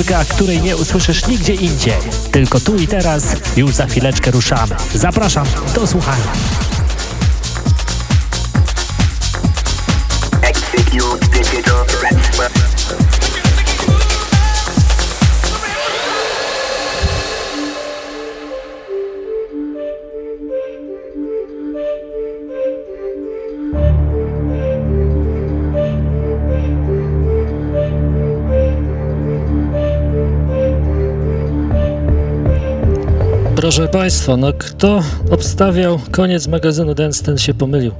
Muzyka, której nie usłyszysz nigdzie indziej. Tylko tu i teraz, już za chwileczkę ruszamy. Zapraszam do słuchania. Execute digital Proszę Państwa, no kto obstawiał koniec magazynu Dance, ten się pomylił.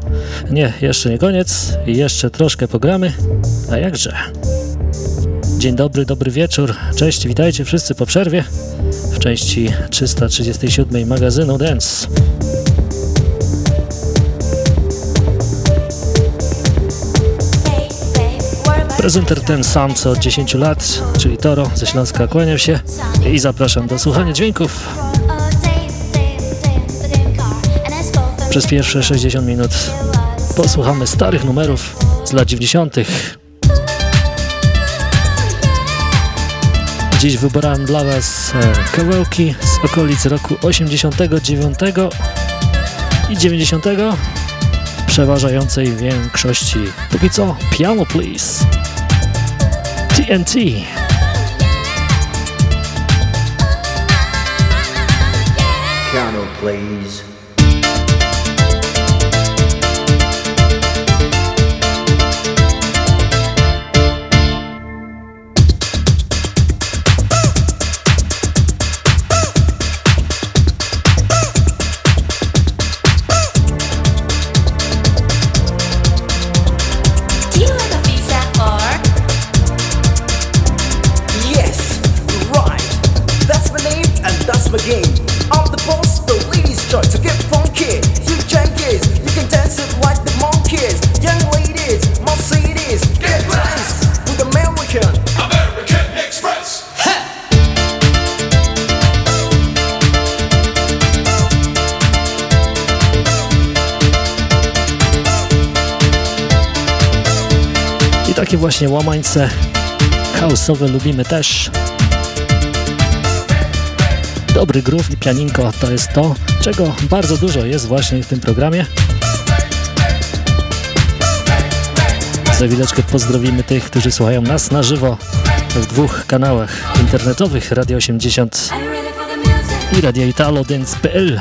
Nie, jeszcze nie koniec, jeszcze troszkę pogramy, a jakże. Dzień dobry, dobry wieczór, cześć, witajcie wszyscy po przerwie w części 337 magazynu Dance. Prezenter ten sam co od 10 lat, czyli Toro ze Śląska kłaniam się i zapraszam do słuchania dźwięków Przez pierwsze 60 minut posłuchamy starych numerów z lat 90. Dziś wybrałem dla Was e, kawałki z okolic roku 89 i 90 w przeważającej większości. Póki co, Piano Please TNT Piano Please Takie właśnie łamańce house'owe lubimy też. Dobry groove i pianinko to jest to, czego bardzo dużo jest właśnie w tym programie. Za chwileczkę pozdrowimy tych, którzy słuchają nas na żywo w dwóch kanałach internetowych Radio 80 i Radio Italo Dance.pl.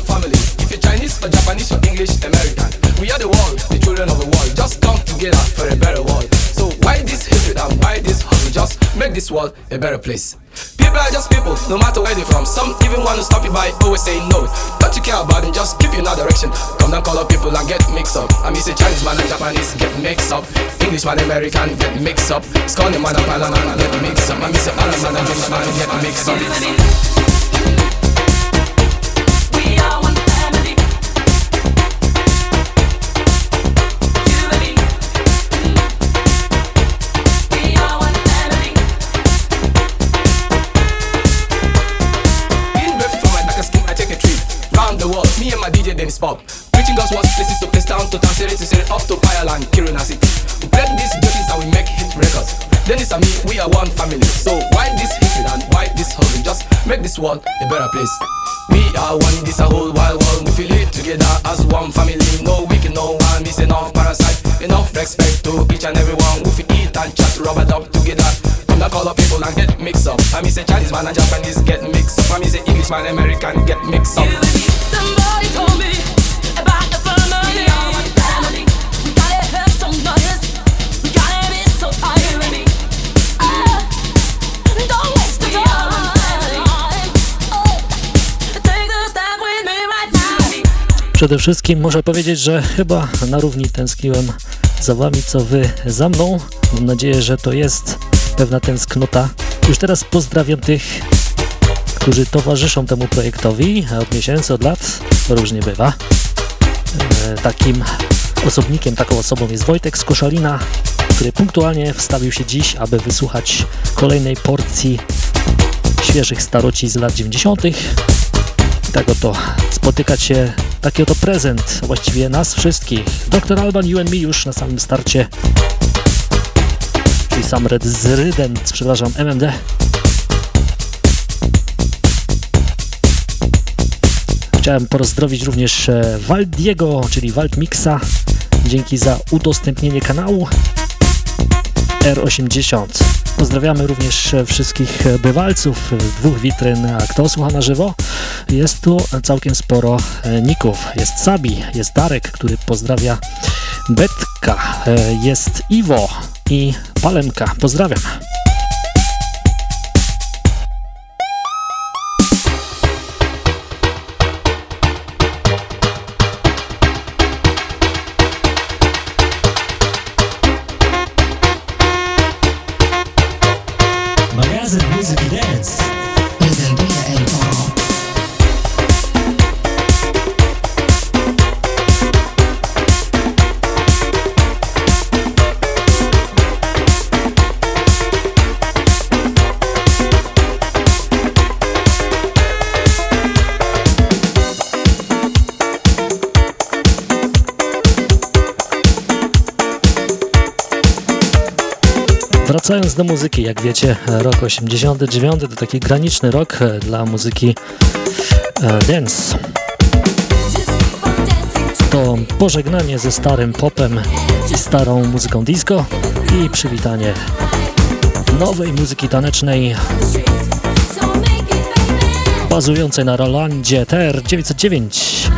better place. People are just people, no matter where they're from. Some even want to stop you by always saying no. Don't you care about them, just keep you in that direction. Come down, call up people and get mixed up. I mean, say Chinese man and Japanese get mixed up. English man, American get mixed up. Scotland man and Thailand man get mixed up. I mean, say Arab man and British man get mixed up. Dennis Bob. Preaching God's words, places to place down to town, city to city, up to Fireland, Kiruna City. We break these jokes and we make hit records. Dennis and me, we are one family. So why this hatred and why this hustle? Just make this world a better place. We are one, this a whole wild world. We feel it together as one family. No weak, no one miss enough parasite. Enough respect to each and everyone. We feel eat and chat, rub it up together. Not call up people and get mixed up. I say Chinese man and Japanese get mixed up. I say English man, American get mixed up. Somebody told me about the family. family. We gotta have some notice. We gotta be so tired. Ah, don't waste the time. Take the step with me right now. Przede wszystkim muszę powiedzieć, że chyba na równi tęskniłem za wami, co wy za mną. Mam nadzieję, że to jest pewna tęsknota. Już teraz pozdrawiam tych, którzy towarzyszą temu projektowi od miesięcy, od lat. Różnie bywa. E, Takim osobnikiem, taką osobą jest Wojtek z Koszalina, który punktualnie wstawił się dziś, aby wysłuchać kolejnej porcji świeżych staroci z lat 90. I tak oto spotykać się, taki oto prezent właściwie nas wszystkich. Dr. Alban, Me już na samym starcie. Czyli sam Red Zrydent, przepraszam, MMD. Chciałem pozdrowić również e, Waldiego, czyli Waldmixa. Dzięki za udostępnienie kanału R80. Pozdrawiamy również e, wszystkich e, bywalców dwóch witryn, a kto słucha na żywo? Jest tu całkiem sporo ników. Jest Sabi, jest Darek, który pozdrawia Betka, jest Iwo i Palemka. Pozdrawiam. Wracając do muzyki, jak wiecie, rok 89 to taki graniczny rok e, dla muzyki e, dance. To pożegnanie ze starym popem i starą muzyką disco i przywitanie nowej muzyki tanecznej bazującej na Rolandzie TR 909.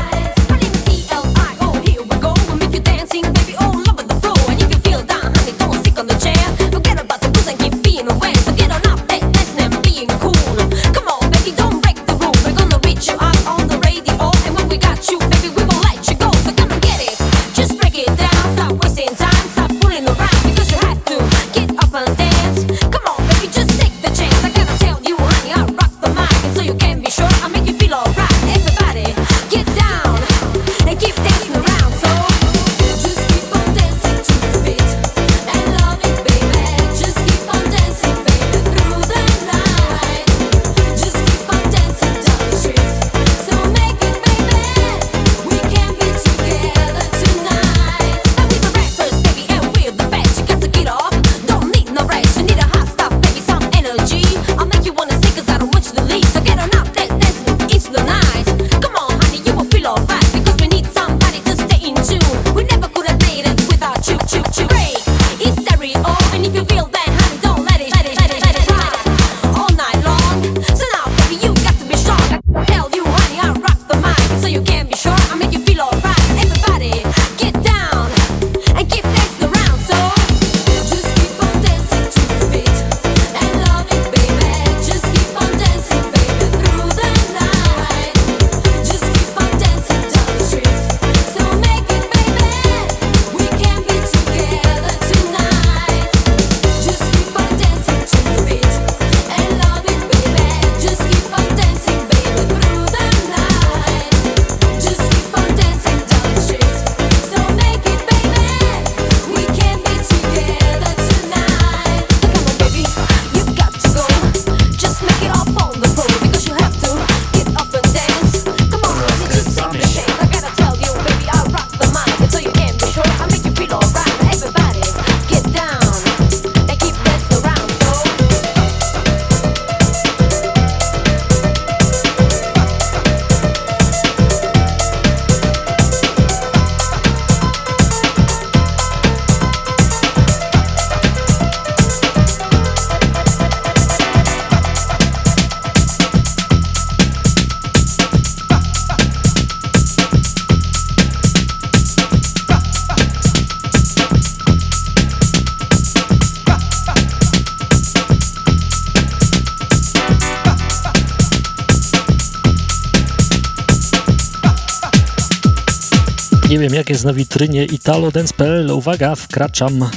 wiem jak jest na witrynie Italo Dance.pl. Uwaga, wkraczam.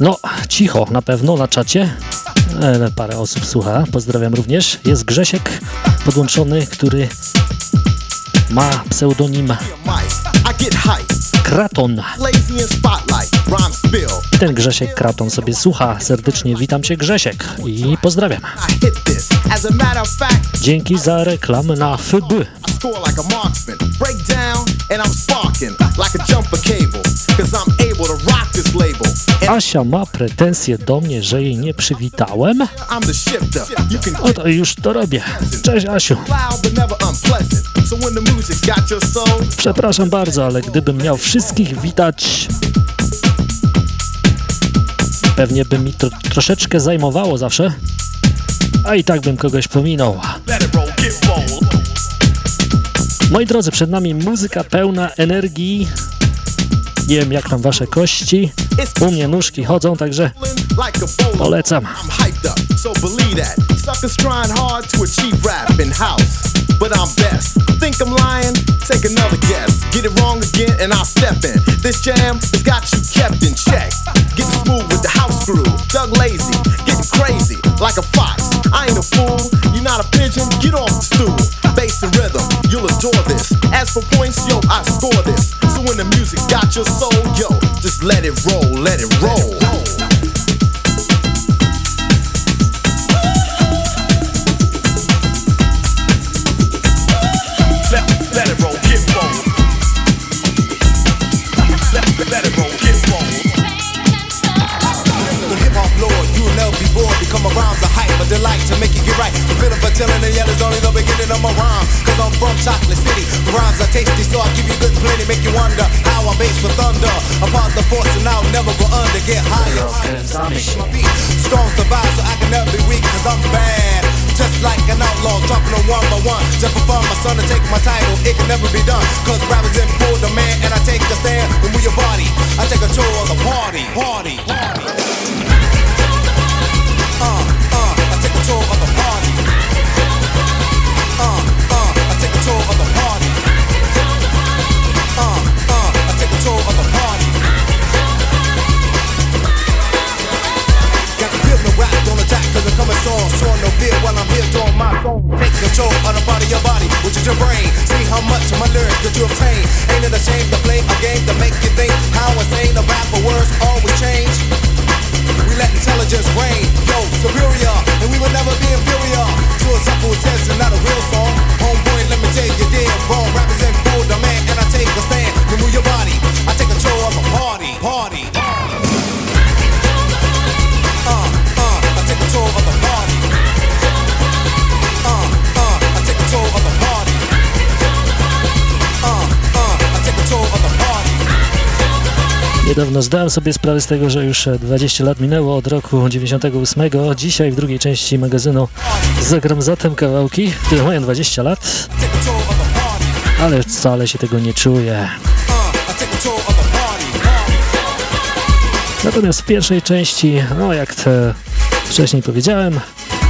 No, cicho na pewno na czacie. Ale parę osób słucha. Pozdrawiam również. Jest Grzesiek podłączony, który ma pseudonim Kraton. Ten Grzesiek Kraton sobie słucha. Serdecznie witam cię Grzesiek i pozdrawiam. Dzięki za reklamę na FB. Asia ma pretensje do mnie, że jej nie przywitałem. Oto już to robię. Cześć Asiu. Przepraszam bardzo, ale gdybym miał wszystkich witać, pewnie by mi to troszeczkę zajmowało zawsze, a i tak bym kogoś pominął. Moi drodzy, przed nami muzyka pełna energii. Nie wiem jak tam wasze kości. U mnie nóżki chodzą, także polecam. but I'm best. Think I'm lying? Take another guess. Get it wrong again and I'll step in. This jam has got you kept in check. Getting smooth with the house groove. Lazy, getting crazy like a fox. I ain't a fool, you're not a pigeon, get off the stool. Bass and rhythm, you'll adore this. As for points, yo, I score this. The music's got your soul, yo, just let it roll, let it roll. Roll. delight to make it get right. The feeling for telling and yell is only the beginning of my rhyme. Cause I'm from Chocolate City. The rhymes are tasty, so I give you good plenty. Make you wonder how I'm base for thunder. Upon the force and I'll never go under. Get higher. Strong survive, so I can never be weak. Cause I'm bad. Just like an outlaw, dropping them one by one. Just for fun, my son to take my title. It can never be done. Cause rappers in full demand, and I take a stand. And move your body. I take control of the party. Party. party. Fear while I'm here doing my song. Take control of the of your body, which is your brain. See how much of my lyrics that you obtain. Ain't it a shame to play a game to make you think how insane the rapper words always change? We let intelligence reign, yo, superior, and we will never be inferior to a simple test and not a real song. Homeboy, let me tell you, dead wrong. Rappers in full demand, and I take a stand. Remove your body, I take control of a party, party. Uh, uh, I take control of Niedawno zdałem sobie sprawę z tego, że już 20 lat minęło od roku 98. Dzisiaj w drugiej części magazynu zagram zatem kawałki, które mają 20 lat, ale wcale się tego nie czuję. Natomiast w pierwszej części, no jak wcześniej powiedziałem,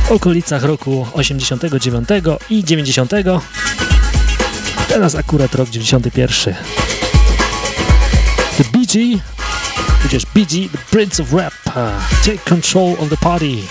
w okolicach roku 89 i 90. Teraz akurat rok 91. BG, is BG, the Prince of Rap, uh, take control of the party.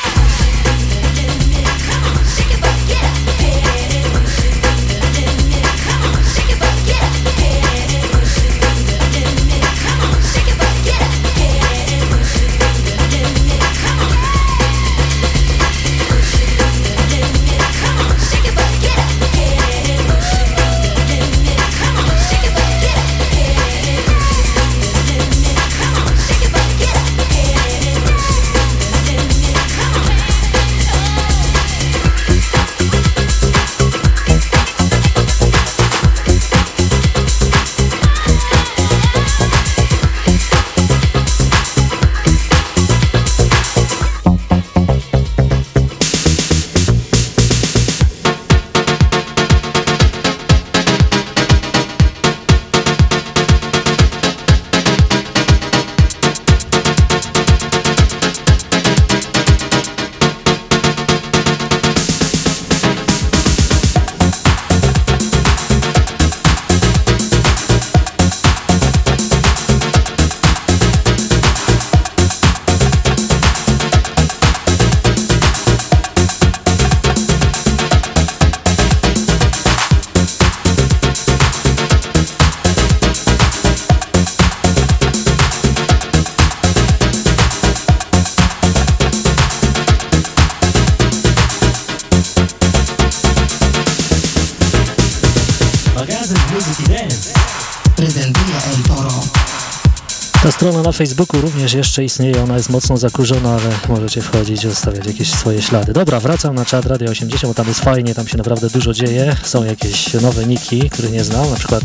Facebooku również jeszcze istnieje, ona jest mocno zakurzona, ale możecie wchodzić i zostawiać jakieś swoje ślady. Dobra, wracam na czat Radio 80, bo tam jest fajnie, tam się naprawdę dużo dzieje. Są jakieś nowe niki, które nie znam, na przykład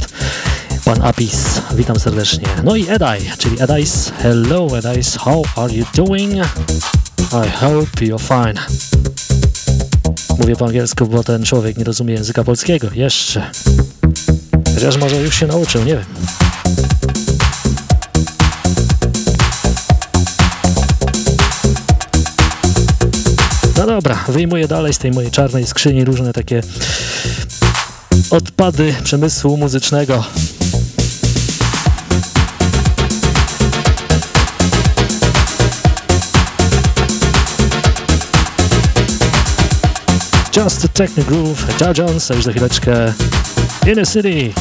pan Apis, witam serdecznie. No i Edai, czyli Edais, hello Edais, how are you doing? I hope you're fine. Mówię po angielsku, bo ten człowiek nie rozumie języka polskiego, jeszcze. Chociaż może już się nauczył, nie wiem. No dobra, wyjmuję dalej z tej mojej czarnej skrzyni różne takie odpady przemysłu muzycznego. Just a Techno Groove, Jar Jones, a już za chwileczkę Inner City.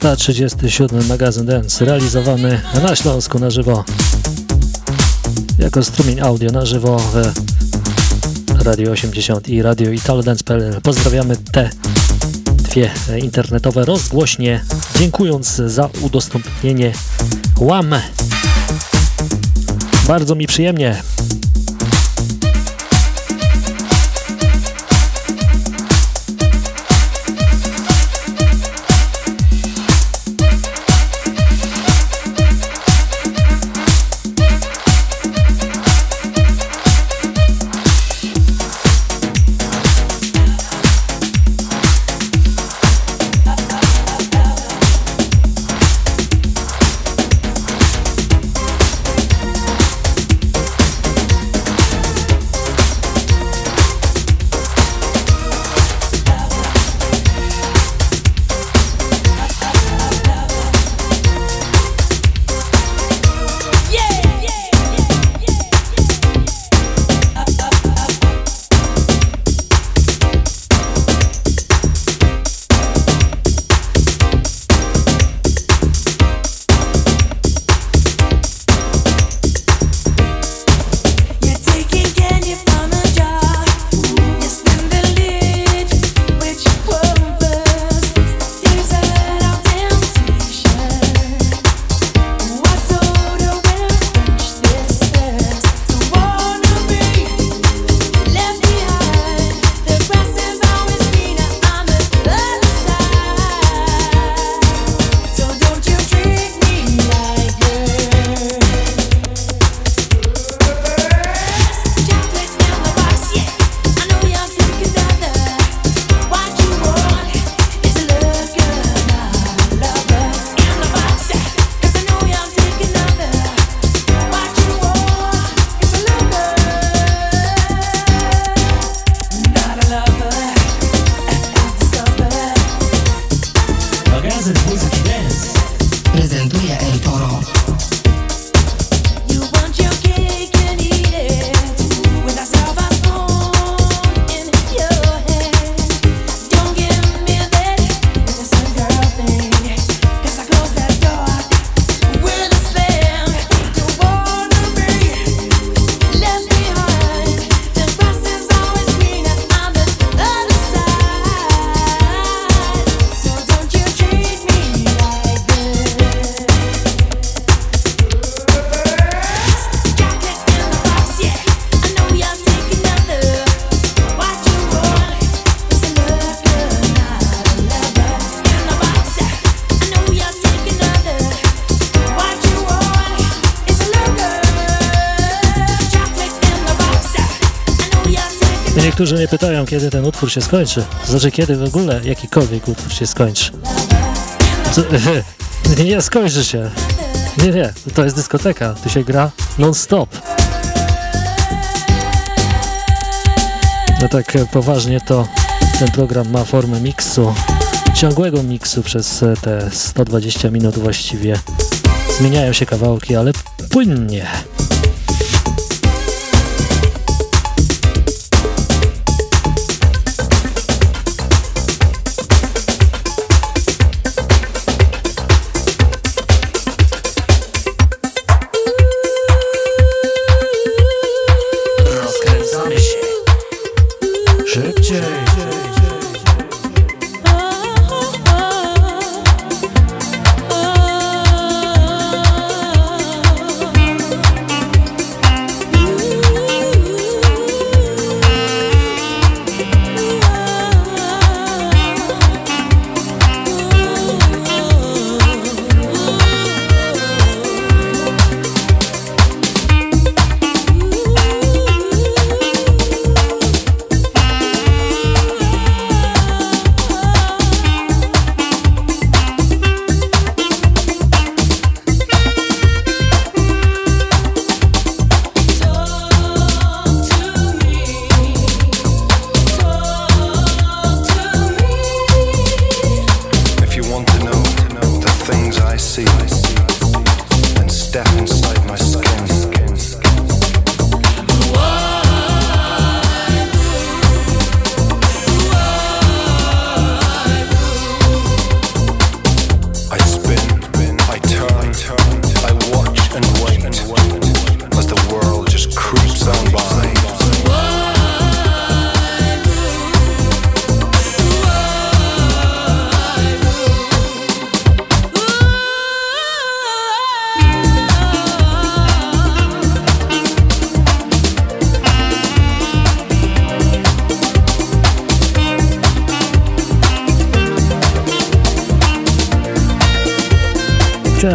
Trzy 337 magazyn Dance realizowany na Śląsku na żywo jako strumień audio na żywo w Radio 80 i Radio Italodance.pl. Pozdrawiamy te dwie internetowe rozgłośnie, dziękując za udostępnienie łam. Bardzo mi przyjemnie. Niektórzy mnie pytają, kiedy ten utwór się skończy. Znaczy, kiedy w ogóle jakikolwiek utwór się skończy. Co, nie skończy się. Nie, nie, to jest dyskoteka. Tu się gra non-stop. No tak poważnie to ten program ma formę miksu, ciągłego miksu przez te 120 minut właściwie. Zmieniają się kawałki, ale płynnie.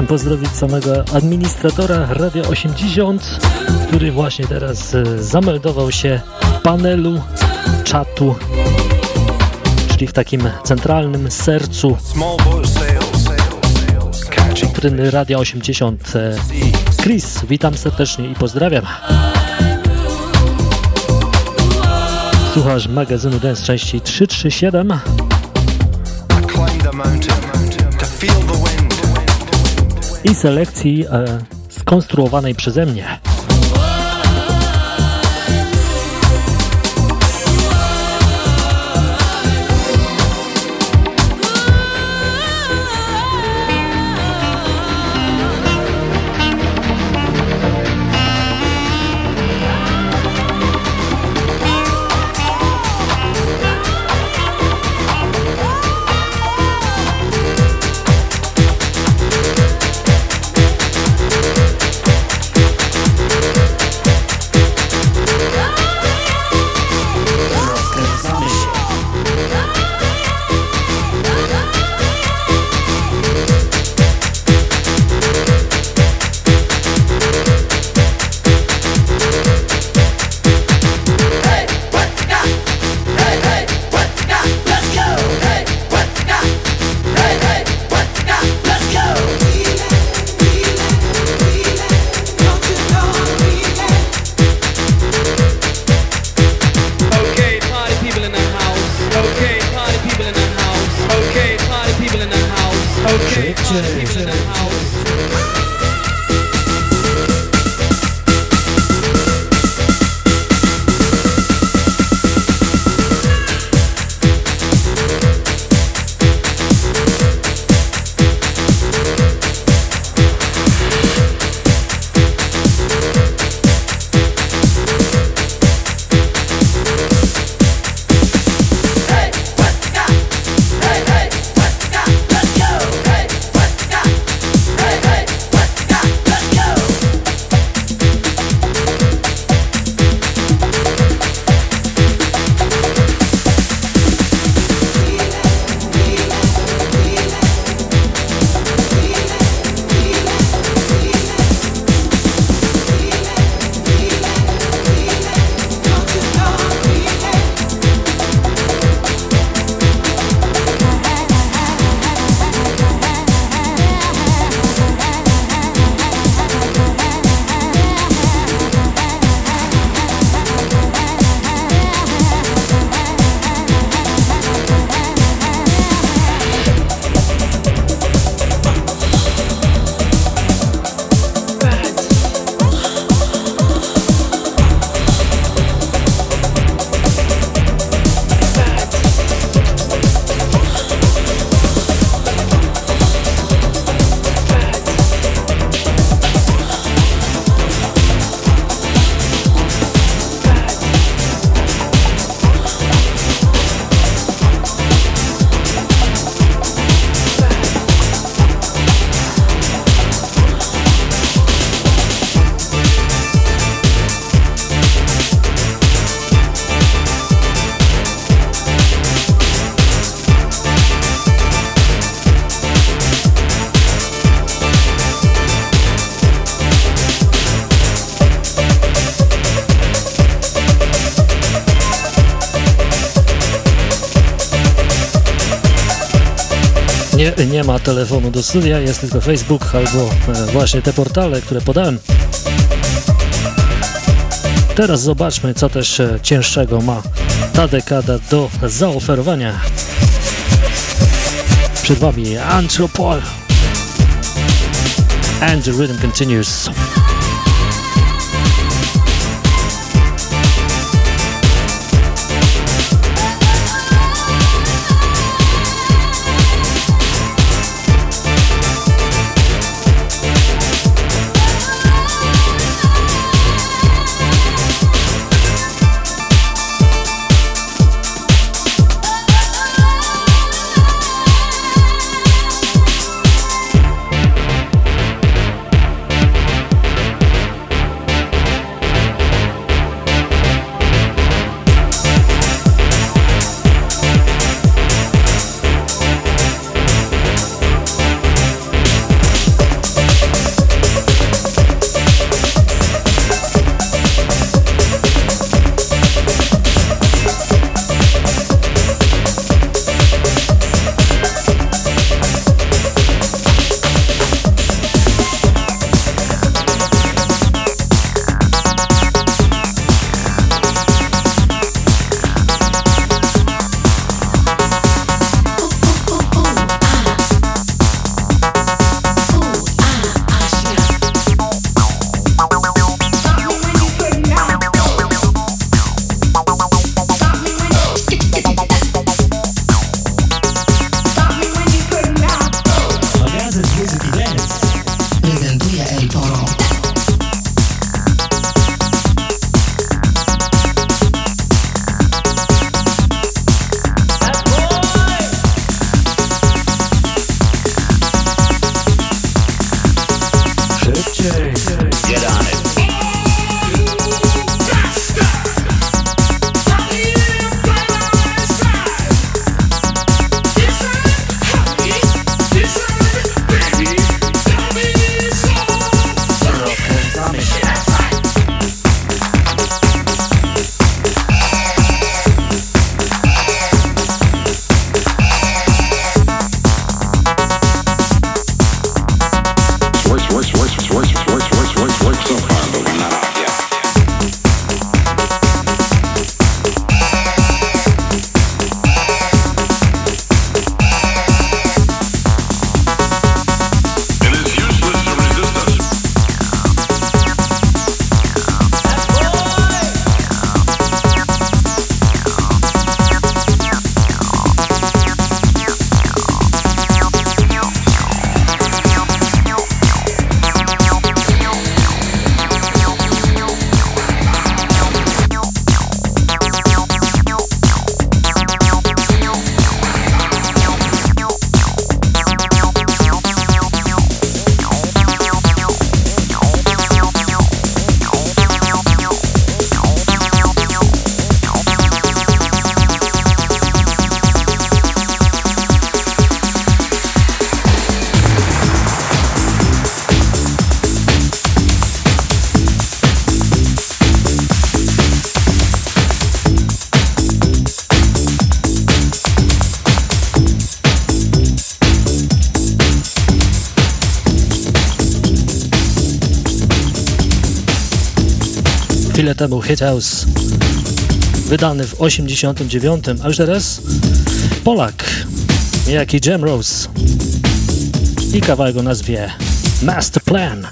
Chciałem pozdrowić samego administratora Radio 80, który właśnie teraz e, zameldował się w panelu czatu, czyli w takim centralnym sercu tryny Radio 80. E, Chris, witam serdecznie i pozdrawiam. Słuchasz magazynu Dance części 337 i selekcji e, skonstruowanej przeze mnie. Ma telefonu do studia, jest tylko Facebook albo e, właśnie te portale, które podałem. Teraz zobaczmy, co też e, cięższego ma ta dekada do zaoferowania. Przed Wami Antropol and the rhythm continues. Temu Hit House wydany w 89, a już teraz Polak, niejaki Jam Rose i kawałek o nazwie Master Plan.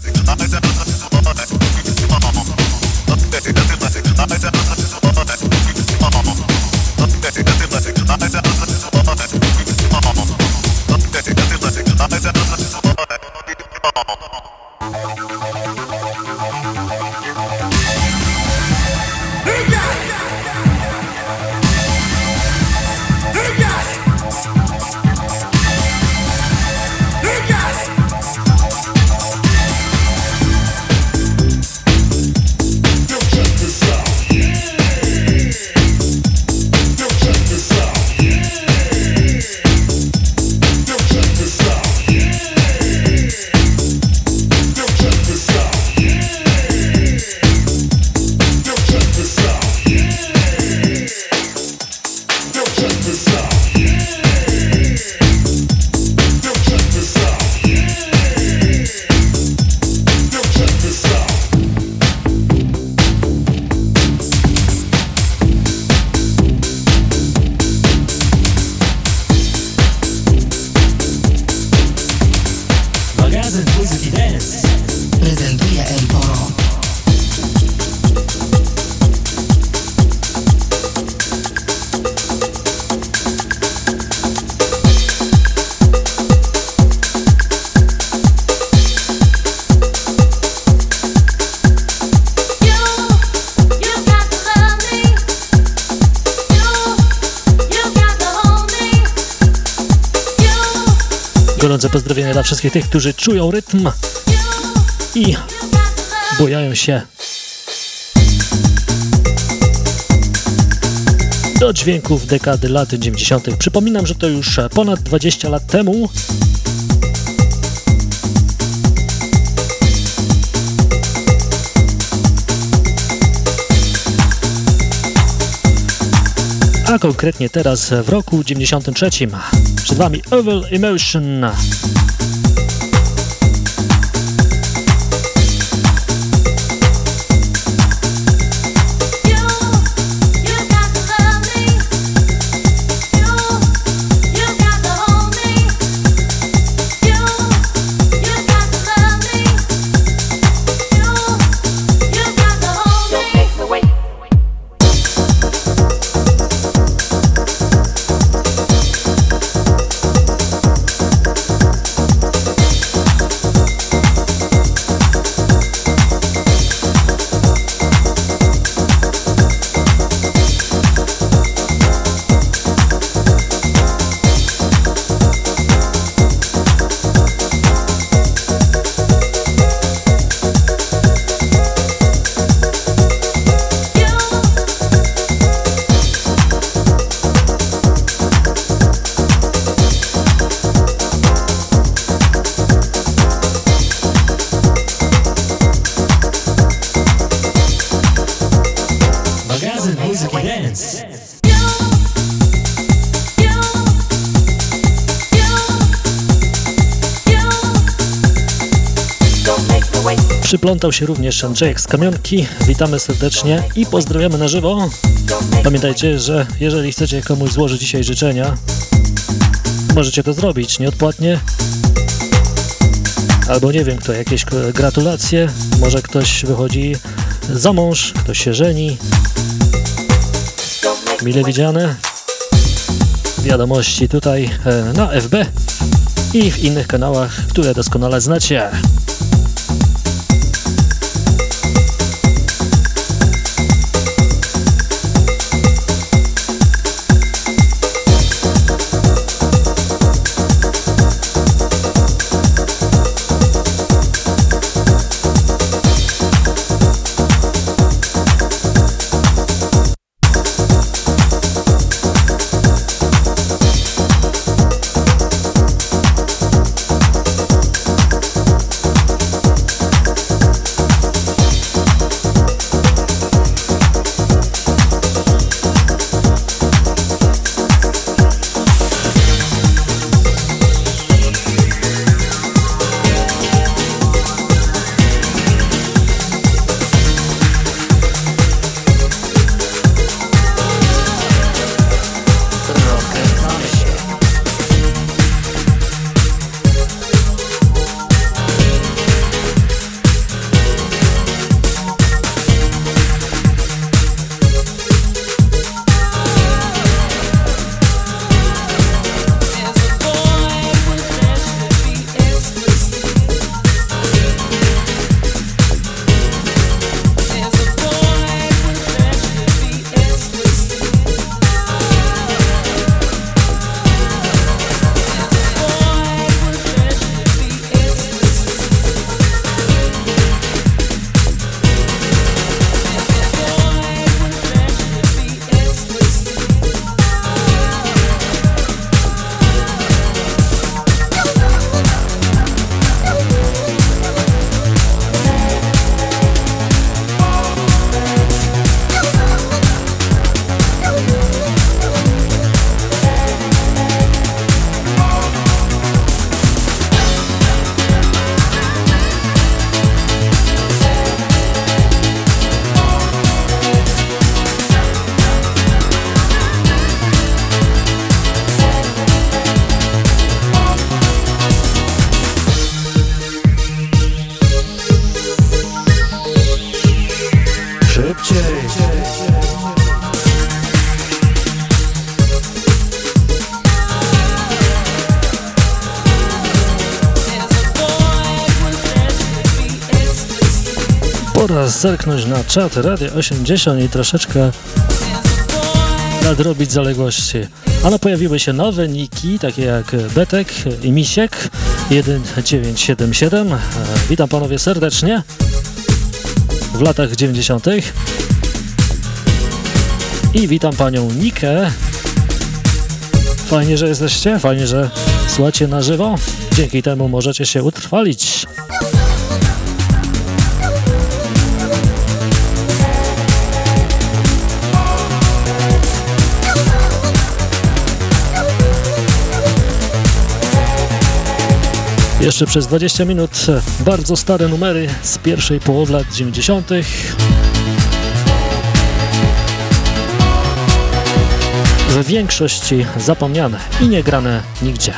Tych, którzy czują rytm i bojają się do dźwięków dekady lat 90. Przypominam, że to już ponad 20 lat temu a konkretnie teraz w roku 93. Przed Wami Evil Emotion. Przyplątał się również Andrzejek z Kamionki. Witamy serdecznie i pozdrawiamy na żywo. Pamiętajcie, że jeżeli chcecie komuś złożyć dzisiaj życzenia, możecie to zrobić nieodpłatnie. Albo nie wiem kto, jakieś gratulacje. Może ktoś wychodzi za mąż, ktoś się żeni. Mile widziane. Wiadomości tutaj e, na FB i w innych kanałach, które doskonale znacie. Zerknąć na czat Radio 80 i troszeczkę nadrobić zaległości. Ale pojawiły się nowe niki, takie jak Betek i Misiek 1977. E, witam panowie serdecznie w latach 90. I witam panią Nikę. Fajnie, że jesteście, fajnie, że słuchacie na żywo. Dzięki temu możecie się utrwalić. Jeszcze przez 20 minut bardzo stare numery z pierwszej połowy lat 90. W większości zapomniane i nie grane nigdzie.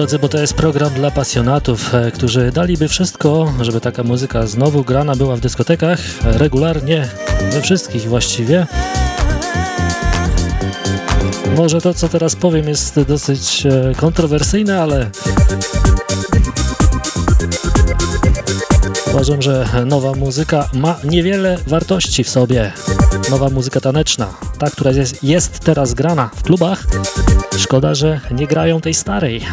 Drodzy, bo to jest program dla pasjonatów, e, którzy daliby wszystko, żeby taka muzyka znowu grana była w dyskotekach regularnie, we wszystkich właściwie. Może to, co teraz powiem, jest dosyć e, kontrowersyjne, ale uważam, że nowa muzyka ma niewiele wartości w sobie. Nowa muzyka taneczna, ta, która jest, jest teraz grana w klubach, szkoda, że nie grają tej starej.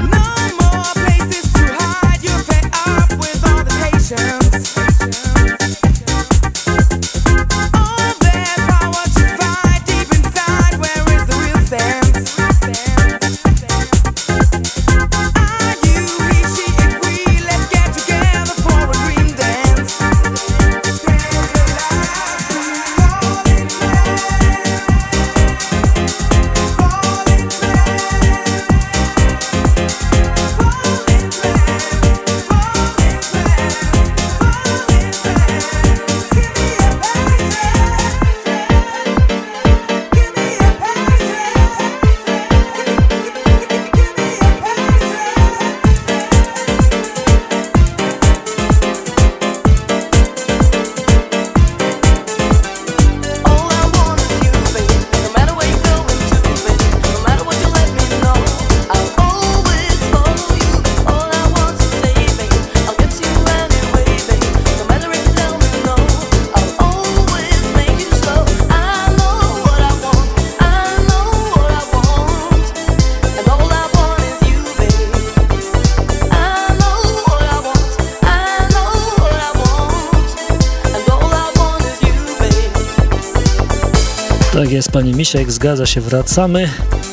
Misiek zgadza się, wracamy,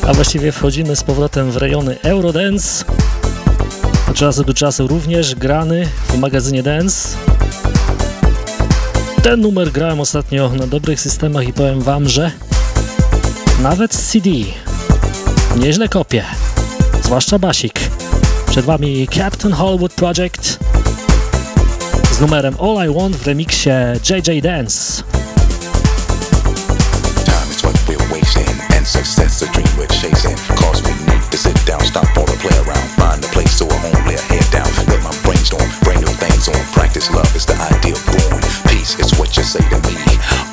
a właściwie wchodzimy z powrotem w rejony Eurodance. Od czasu do czasu również grany w magazynie Dance. Ten numer grałem ostatnio na dobrych systemach i powiem wam, że nawet CD nieźle kopie, zwłaszcza basik. Przed wami Captain Hollywood Project z numerem All I Want w remiksie JJ Dance. That's a dream we're chasing. Cause we need to sit down, stop all the play around. Find a place so I won't lay a head down. Let my brainstorm, brand new things on. Practice love is the ideal born. Peace is what you say to me.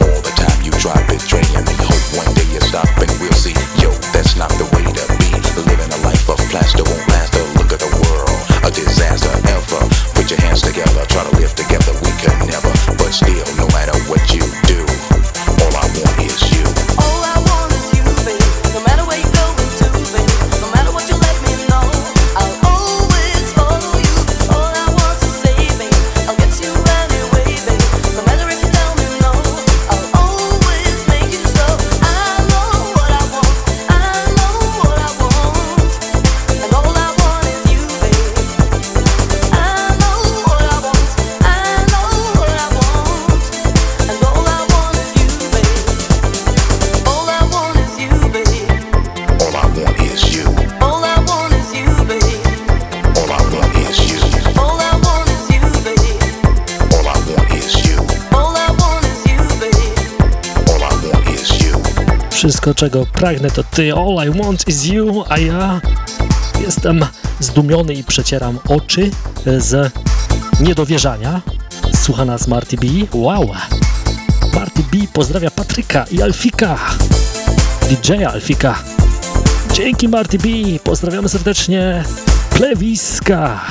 All the time you drop it, betraying me. Hope one day you stop and we'll see. Yo, that's not the way to be. Living a life of pleasure. wszystko, czego pragnę, to ty. All I want is you, a ja jestem zdumiony i przecieram oczy z niedowierzania. Słucha nas Marty B. Wow! Marty B pozdrawia Patryka i Alfika, DJ Alfika. Dzięki Marty B, pozdrawiamy serdecznie Plewiska.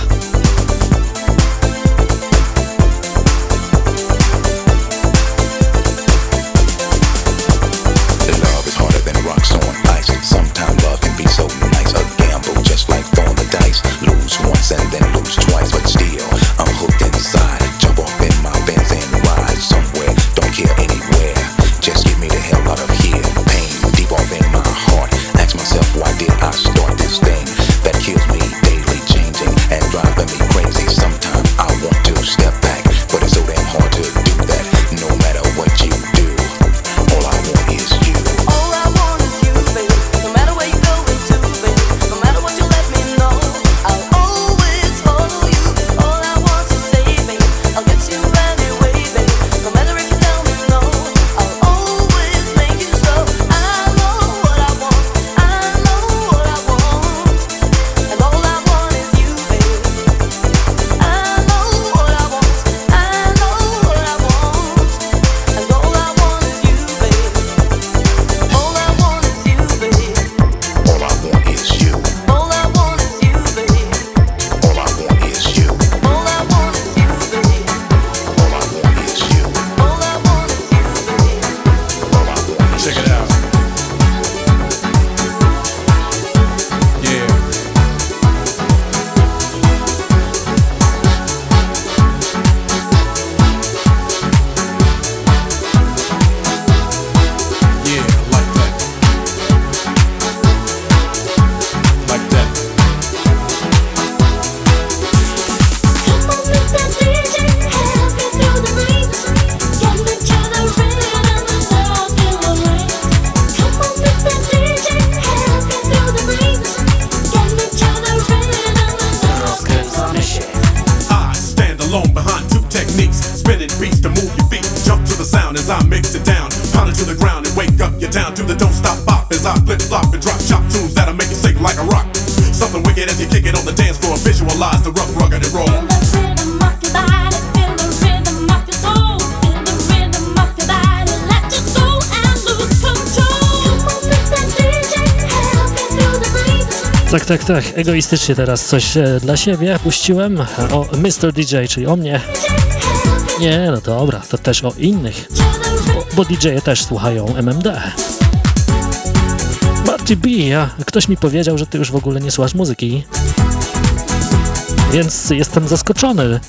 Tak, tak, tak. Egoistycznie teraz coś e, dla siebie puściłem. O Mr. DJ, czyli o mnie. Nie, no dobra, to też o innych. Bo, bo DJ -e też słuchają MMD. Marty B, a ktoś mi powiedział, że ty już w ogóle nie słuchasz muzyki. Więc jestem zaskoczony,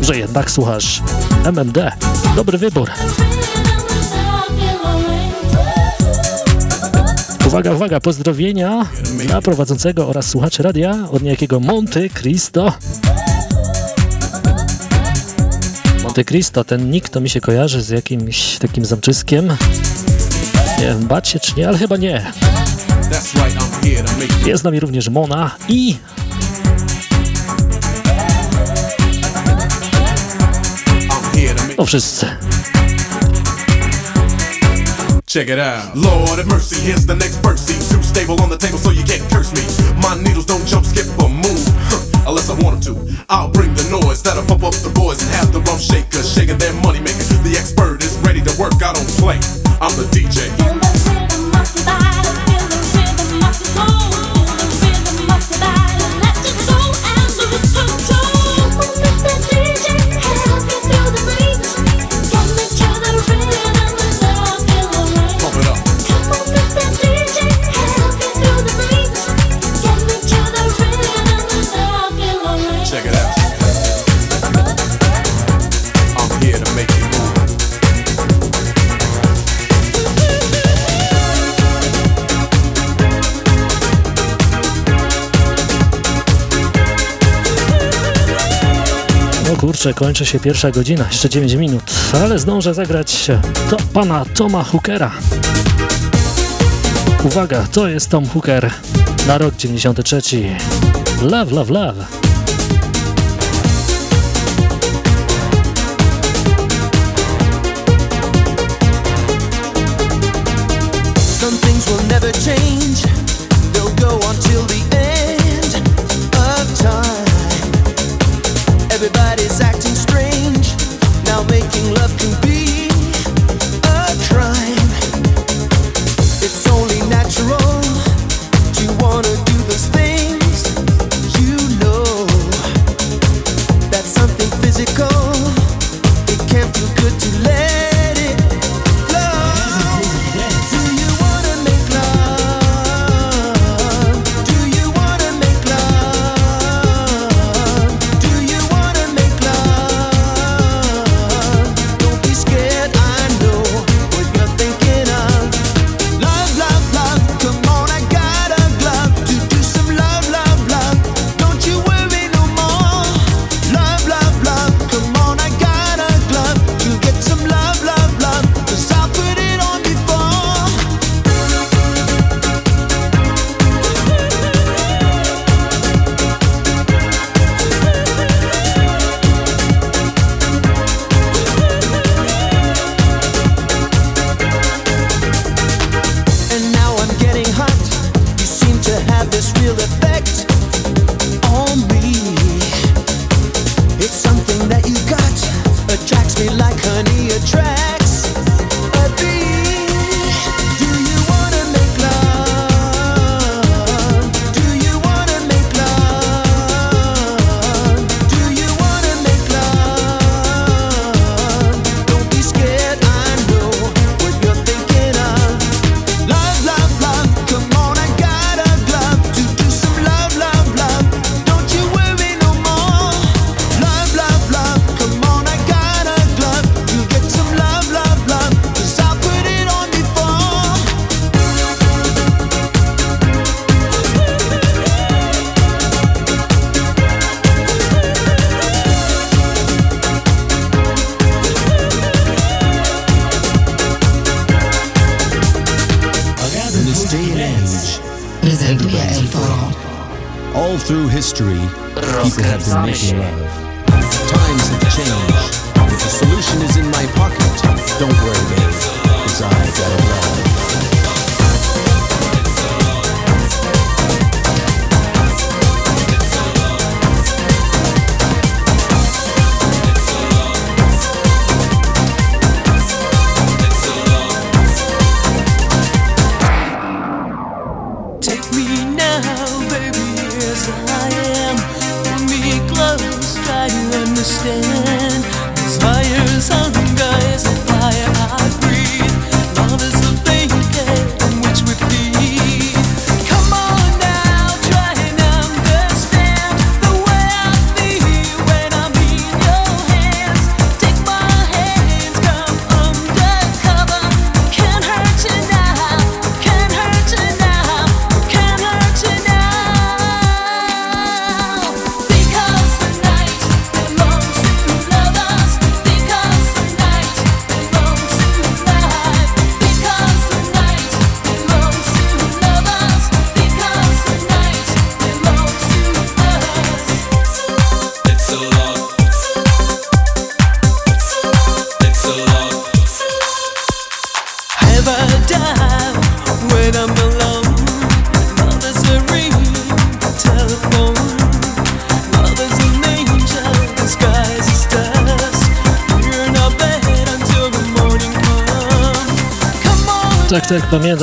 że jednak słuchasz MMD. Dobry wybór. Uwaga, uwaga, pozdrowienia dla prowadzącego oraz słuchaczy radia od niejakiego Monte Cristo. Monte Cristo, ten nick to mi się kojarzy z jakimś takim zamczyskiem. Nie wiem, bać się czy nie, ale chyba nie. Jest z nami również Mona i to wszyscy. Check it out. Lord of mercy, here's the next verse. Too stable on the table so you can't curse me. My needles don't jump, skip, or move. Huh, unless I want them to. I'll bring the noise that'll pump up the boys and have the rough shakers shaking their money makers. The expert is ready to work, I don't play. I'm the DJ. Feel the rhythm of the body, feel the rhythm of the soul. Kurczę, kończy się pierwsza godzina, jeszcze 9 minut, ale zdążę zagrać do pana Toma Hookera. Uwaga, to jest Tom Hooker na rok 93. Love, love, love.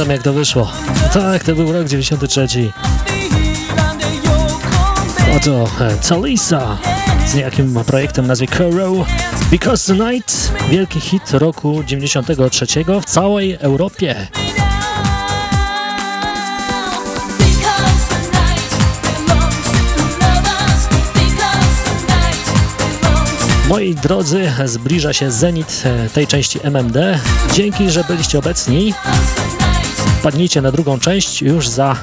Pamiętam jak to wyszło. Tak, to był rok 93. Oto e, Talisa z niejakim projektem o nazwie Koro. Because Tonight, wielki hit roku 93 w całej Europie. Moi drodzy, zbliża się zenit e, tej części MMD. Dzięki, że byliście obecni. Wpadnijcie na drugą część już za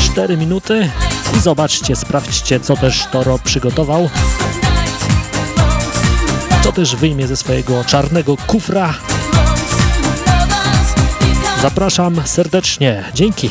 4 minuty i zobaczcie, sprawdźcie, co też Toro przygotował. Co też wyjmie ze swojego czarnego kufra. Zapraszam serdecznie. Dzięki.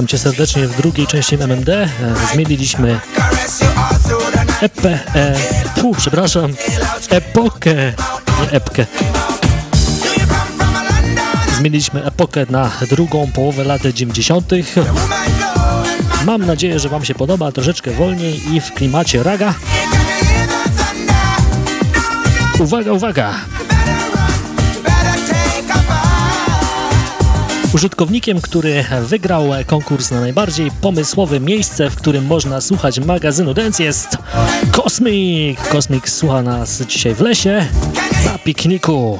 witam Cię serdecznie w drugiej części MMD. E, zmieniliśmy EP, e, przepraszam, epokę, nie epkę. Zmieniliśmy epokę na drugą połowę lat 90. Mam nadzieję, że Wam się podoba, troszeczkę wolniej i w klimacie raga. Uwaga, uwaga! Użytkownikiem, który wygrał konkurs na najbardziej pomysłowe miejsce, w którym można słuchać magazynu Dance jest Kosmik. Kosmik słucha nas dzisiaj w lesie na pikniku.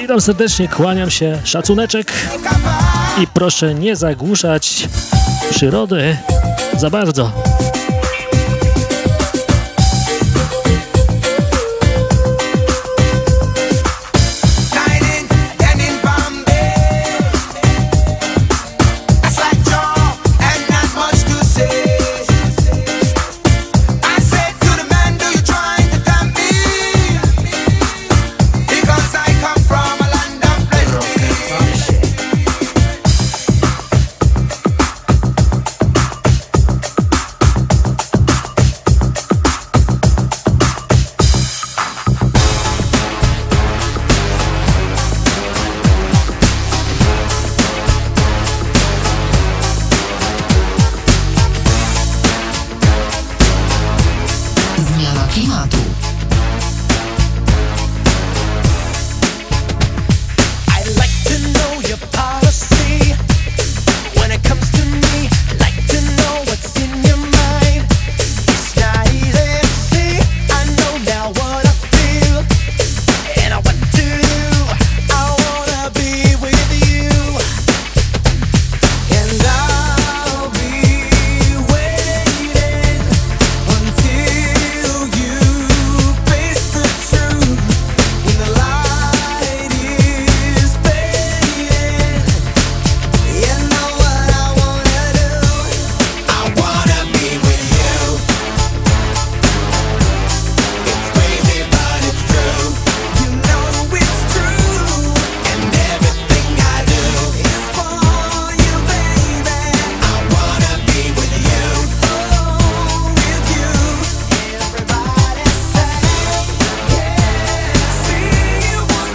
Witam serdecznie, kłaniam się, szacuneczek i proszę nie zagłuszać przyrody za bardzo.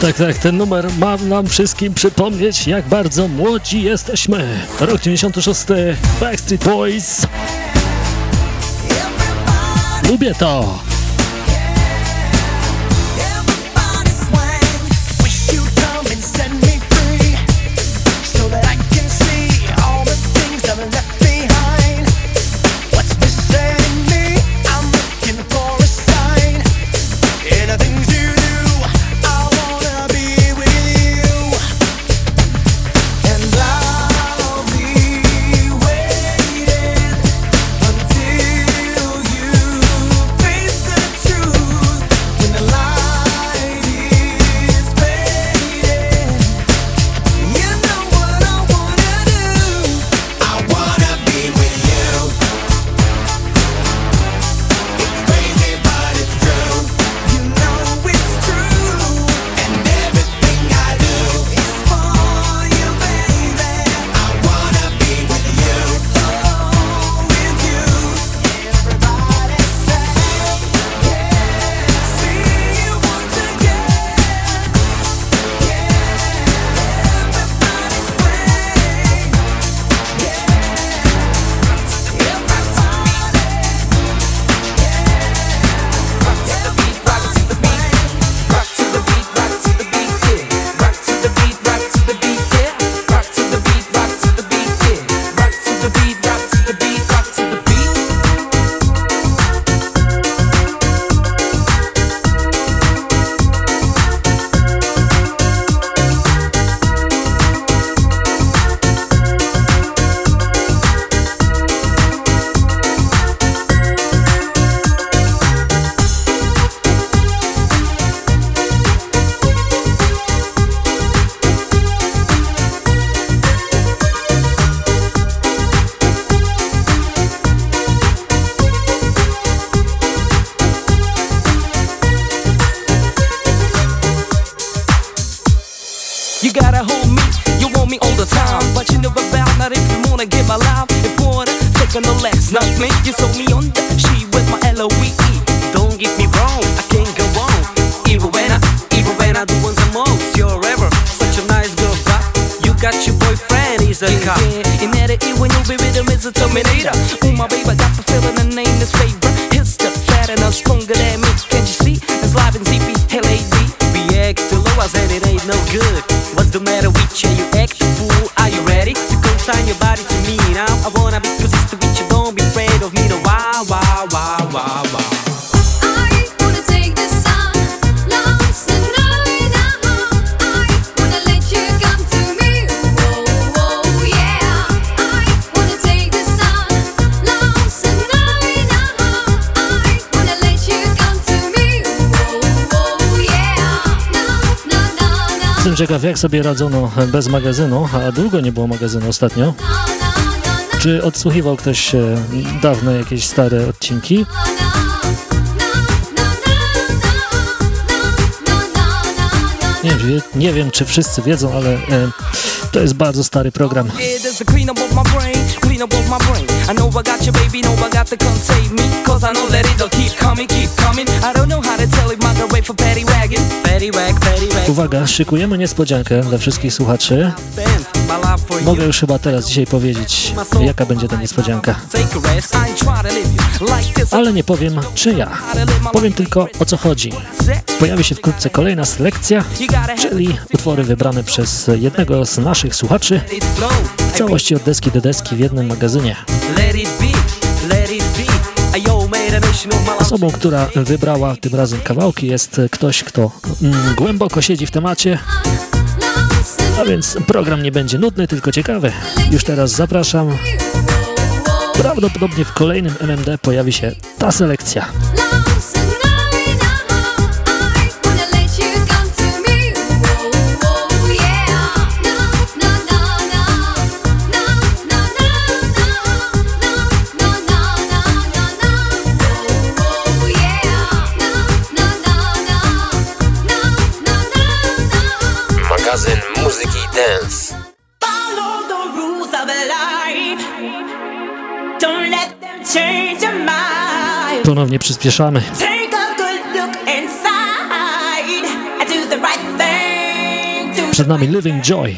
Tak, tak, ten numer ma nam wszystkim przypomnieć, jak bardzo młodzi jesteśmy. Rok 96, Backstreet Boys. Lubię to. Ciekaw, jak sobie radzono bez magazynu, a długo nie było magazynu ostatnio. Czy odsłuchiwał ktoś e, dawne jakieś stare odcinki? Nie, nie wiem, czy wszyscy wiedzą, ale e, to jest bardzo stary program. My brain. I know I got baby, know I got to come save me. Cause I know that it'll keep coming, keep coming. I don't know how to tell it, my wait for Wagon. Wag, Wag. Uwaga, szykujemy niespodziankę dla wszystkich słuchaczy. Mogę już chyba teraz dzisiaj powiedzieć, jaka będzie ta niespodzianka. Ale nie powiem, czyja. Powiem tylko, o co chodzi. Pojawi się wkrótce kolejna selekcja, czyli utwory wybrane przez jednego z naszych słuchaczy. W całości od deski do deski w jednym magazynie. Osobą, która wybrała tym razem kawałki jest ktoś, kto mm, głęboko siedzi w temacie, a więc program nie będzie nudny, tylko ciekawy. Już teraz zapraszam. Prawdopodobnie w kolejnym MMD pojawi się ta selekcja. magazyn muzyki dance. Ponownie przyspieszamy. Take a good look inside. I do the right thing. Przed nami Living Joy.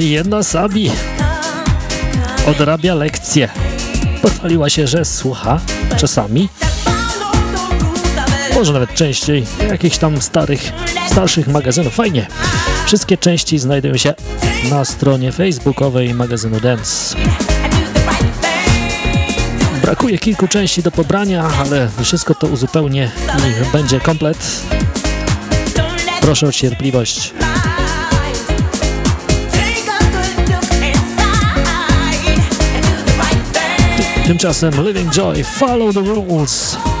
Jedna Sabi odrabia lekcje. Pochwaliła się, że słucha czasami, może nawet częściej, jakichś tam starych, starszych magazynów. Fajnie. Wszystkie części znajdują się na stronie facebookowej magazynu Dance. Brakuje kilku części do pobrania, ale wszystko to uzupełnię i będzie komplet. Proszę o cierpliwość. Tymczasem Living Joy, Follow the Rules.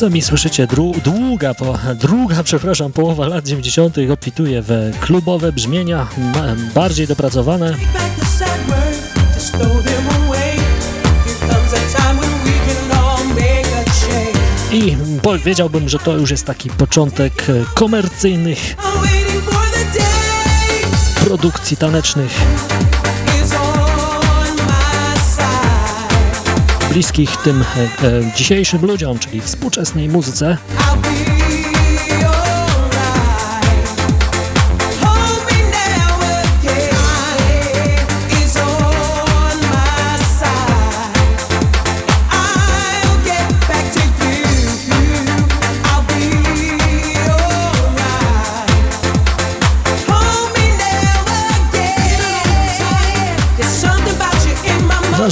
sami słyszycie, dru, długa, po, druga, przepraszam, połowa lat 90. obfituje w klubowe brzmienia, bardziej dopracowane. I powiedziałbym, że to już jest taki początek komercyjnych produkcji tanecznych. bliskich tym e, e, dzisiejszym ludziom, czyli współczesnej muzyce.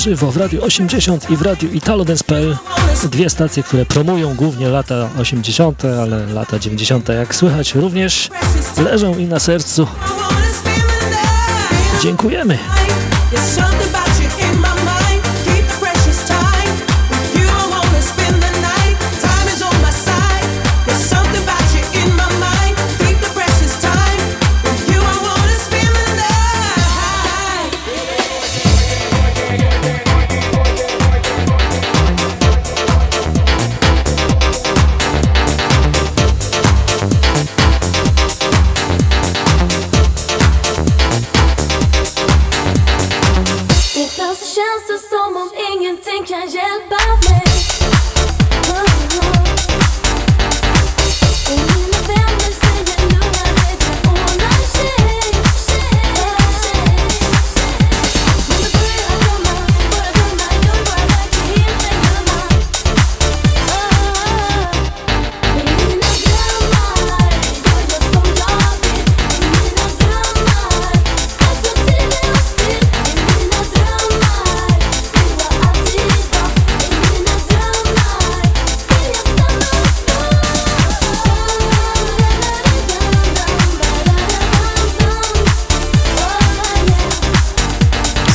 żywo w Radiu 80 i w Radiu Italodance.pl. Dwie stacje, które promują głównie lata 80., ale lata 90., jak słychać, również leżą im na sercu. Dziękujemy!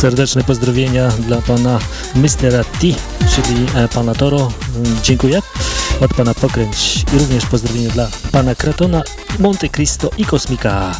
Serdeczne pozdrowienia dla pana Mistera T, czyli e, pana Toro. Mm, dziękuję. Od pana Pokręć i również pozdrowienie dla pana Kratona, Monte Cristo i Kosmika.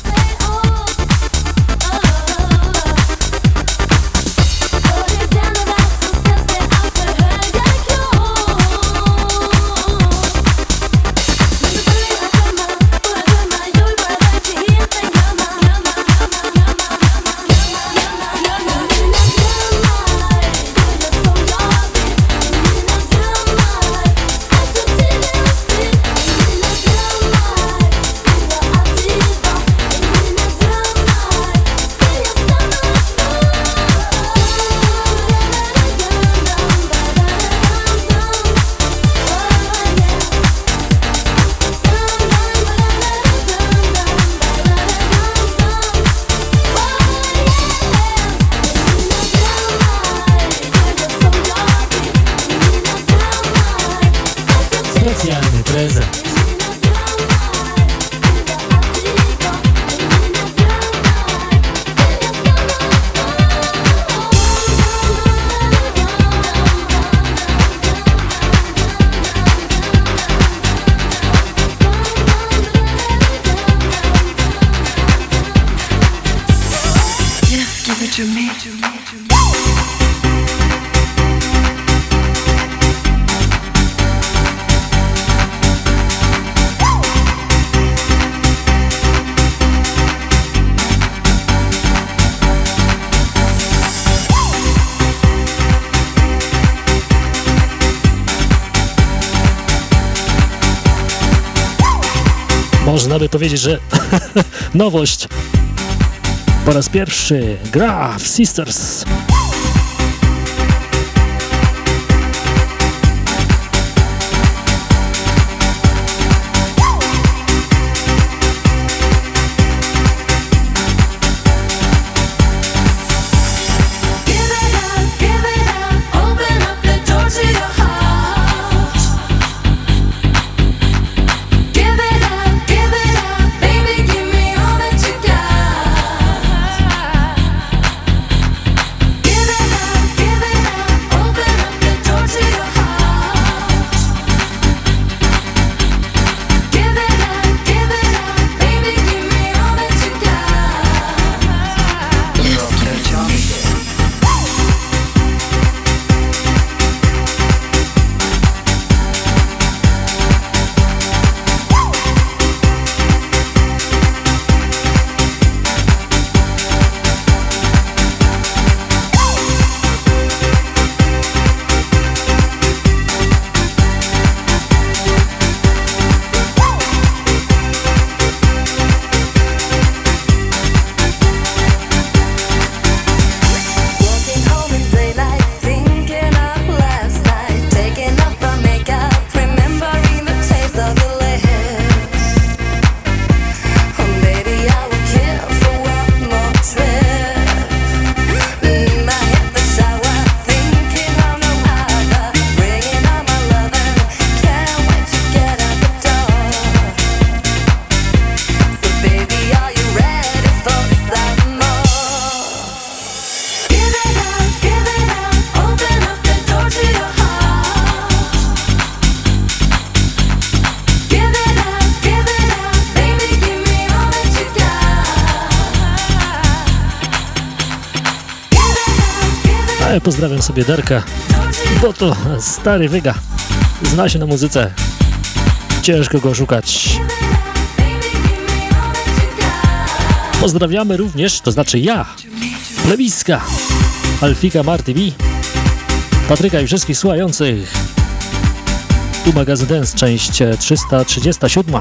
powiedzieć, że nowość po raz pierwszy gra w Sisters. Pozdrawiam sobie Derka, bo to stary wyga. Zna się na muzyce. Ciężko go szukać. Pozdrawiamy również, to znaczy ja, Plewiska, Alfika Marty B, Patryka i wszystkich słuchających. Tu magazyn Dance, część 337.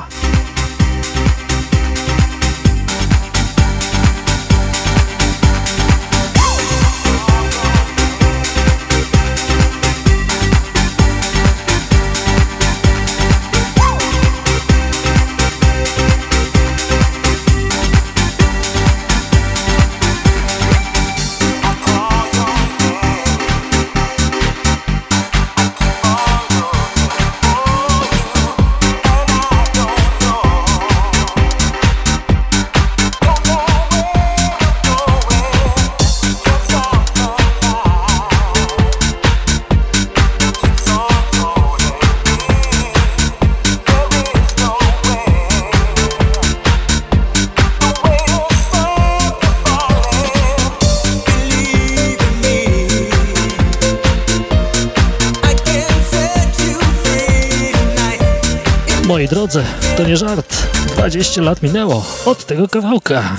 20 lat minęło od tego kawałka.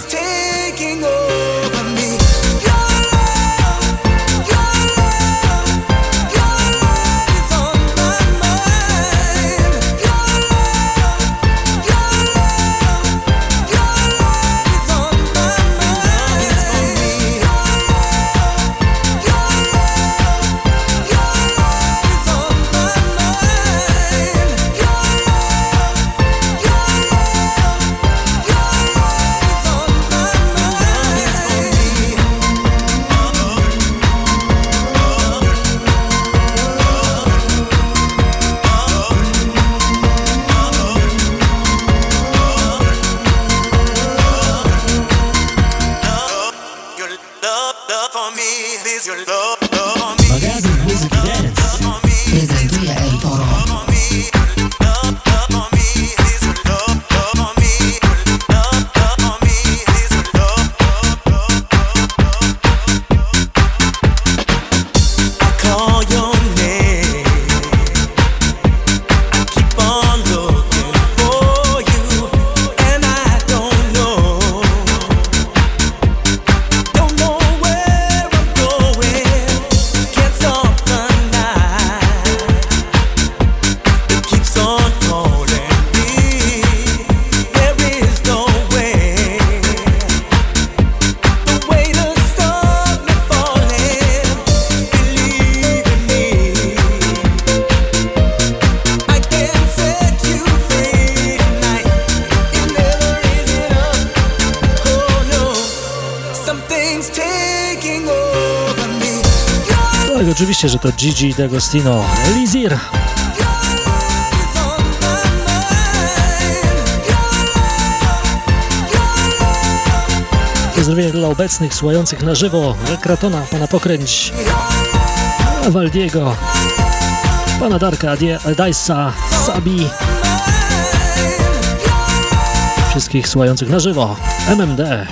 Oczywiście, że to Gigi D'Agostino. Elizir. Pozdrowienia dla obecnych, słuchających na żywo. Kratona, pana Pokręć, Waldiego, pana Darka, Dajsa, Sabi. Wszystkich słuchających na żywo. MMD.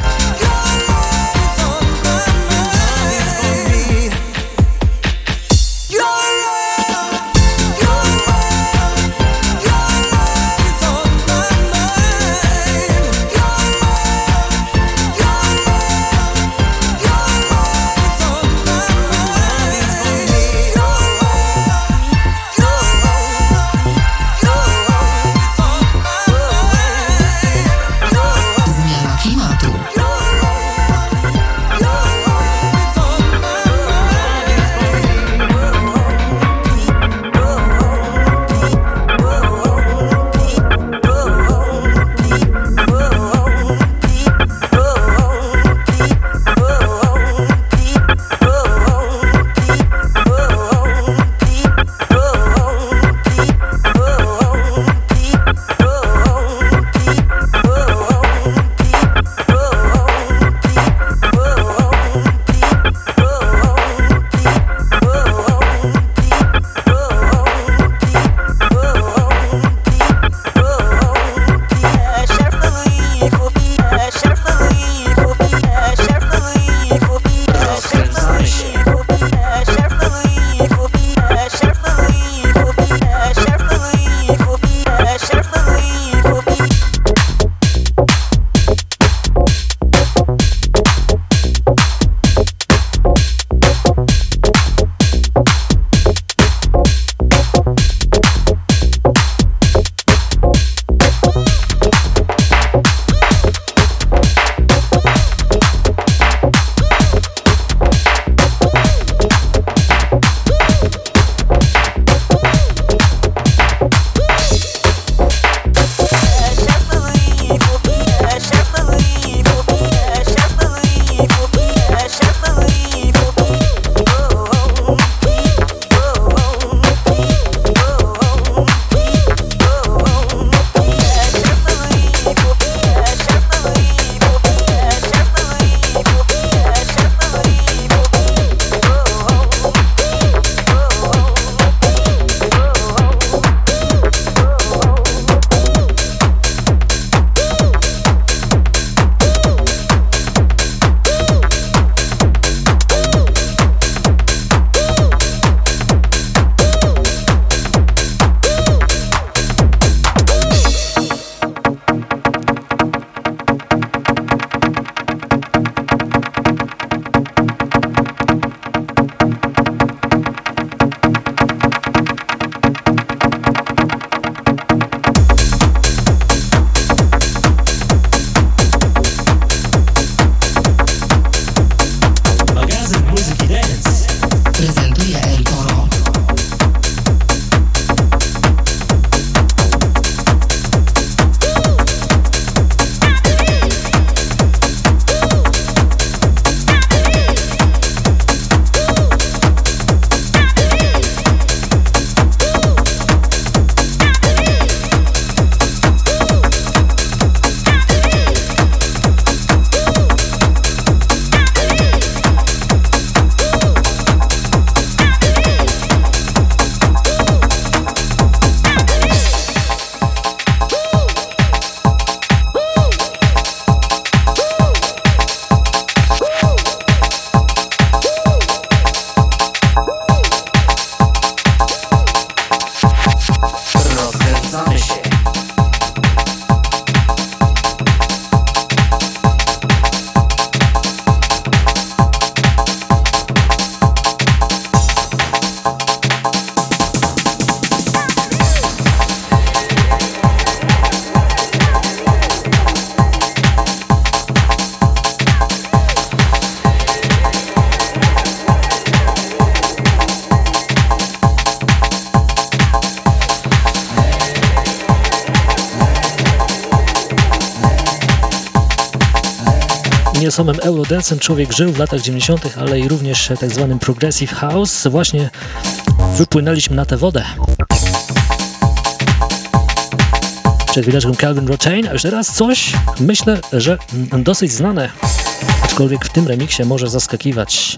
Samym Eurodance'em człowiek żył w latach 90., ale i również tak zwanym Progressive House. Właśnie wypłynęliśmy na tę wodę. Przed chwileczką Calvin Rotain, a już teraz coś, myślę, że dosyć znane, aczkolwiek w tym remiksie może zaskakiwać.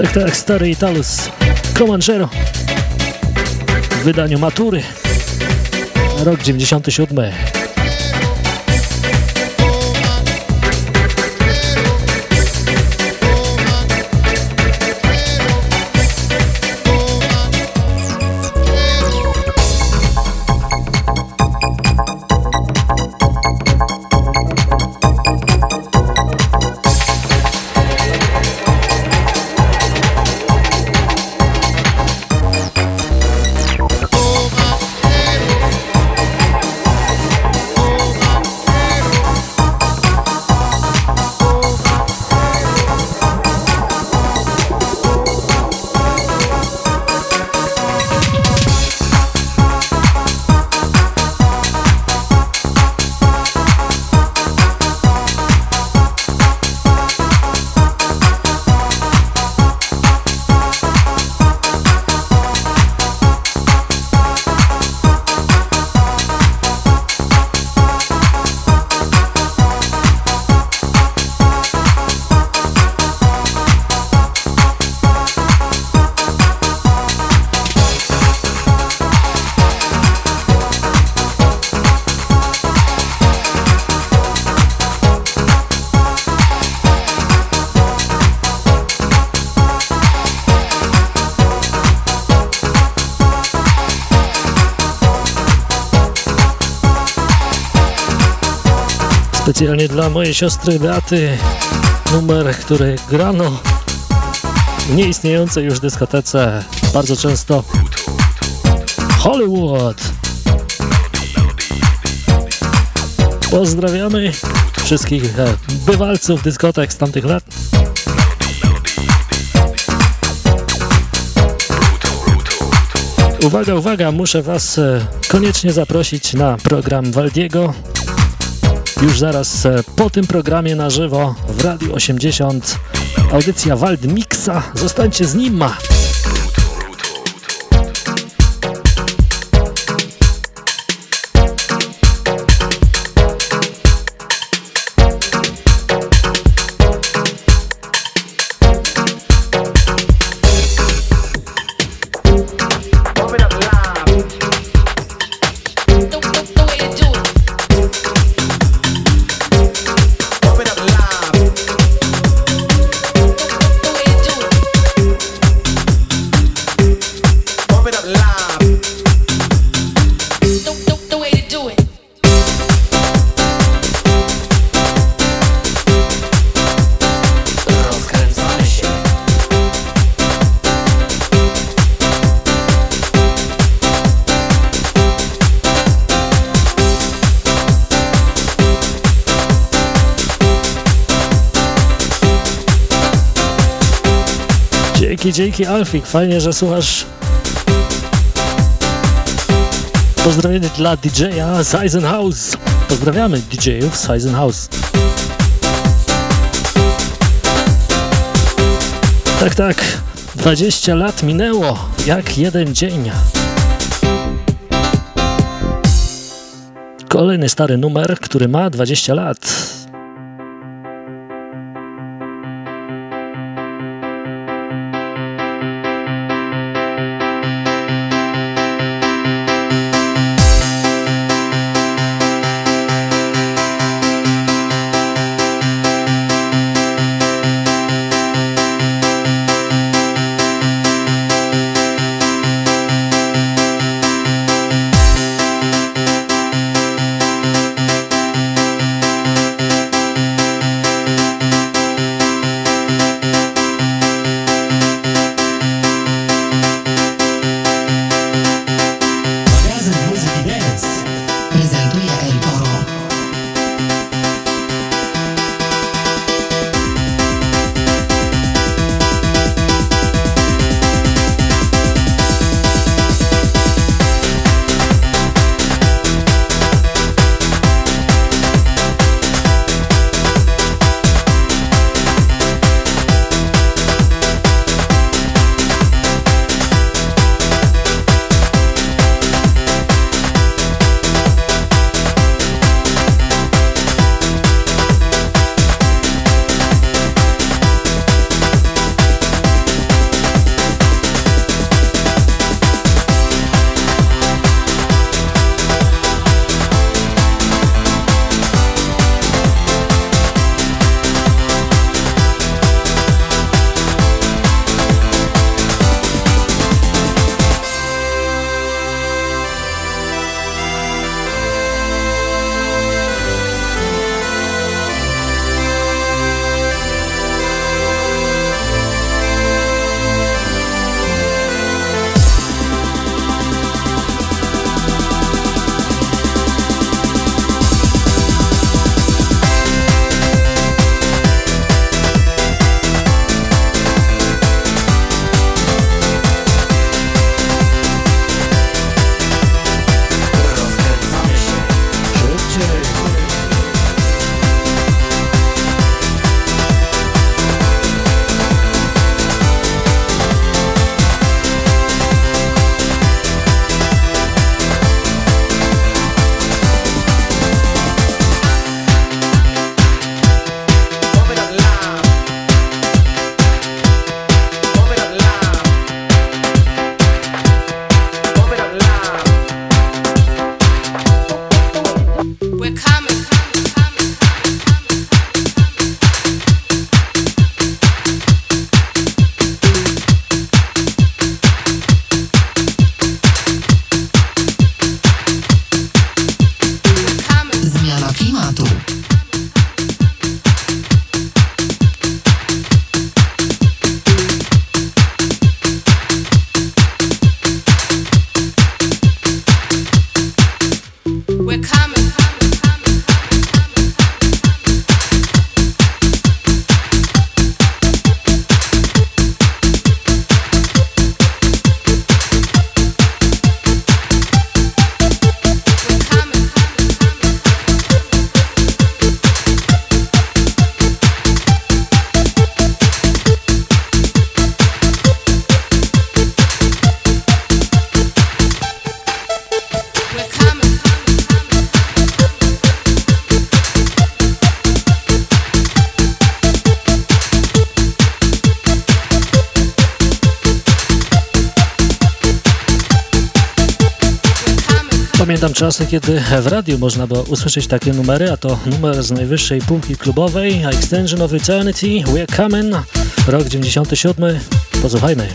Tak, tak, stary Italus. Comanchero. W wydaniu Matury. Rok 97 mojej siostry Beaty numer, który grano w nieistniejącej już dyskotece bardzo często Hollywood. Pozdrawiamy wszystkich e, bywalców dyskotek z tamtych lat. Uwaga, uwaga, muszę Was e, koniecznie zaprosić na program Waldiego. Już zaraz e, po tym programie na żywo w Radiu 80 audycja Wald Mixa. Zostańcie z nim. Dzięki, Alfik, fajnie, że słuchasz. Pozdrowienie dla DJ-a z Eisenhouse. Pozdrawiamy DJ-ów z Eisenhouse. Tak, tak, 20 lat minęło, jak jeden dzień. Kolejny stary numer, który ma 20 lat. Pamiętam czasy, kiedy w radiu można było usłyszeć takie numery, a to numer z najwyższej półki klubowej, Extension of Eternity, We're Coming, rok 97. Posłuchajmy.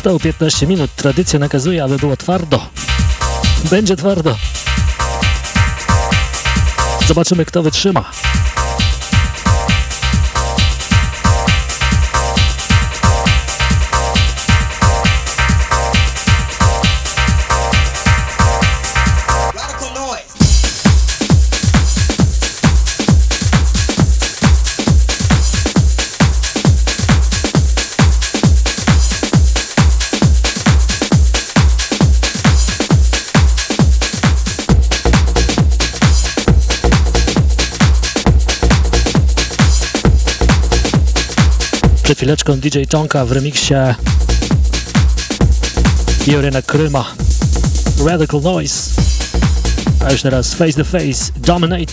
Zostało 15 minut. Tradycja nakazuje, aby było twardo. Będzie twardo. Zobaczymy, kto wytrzyma. Chwileczką DJ Tonka w remiksie Juryna Kryma Radical Noise. A już teraz Face to Face Dominate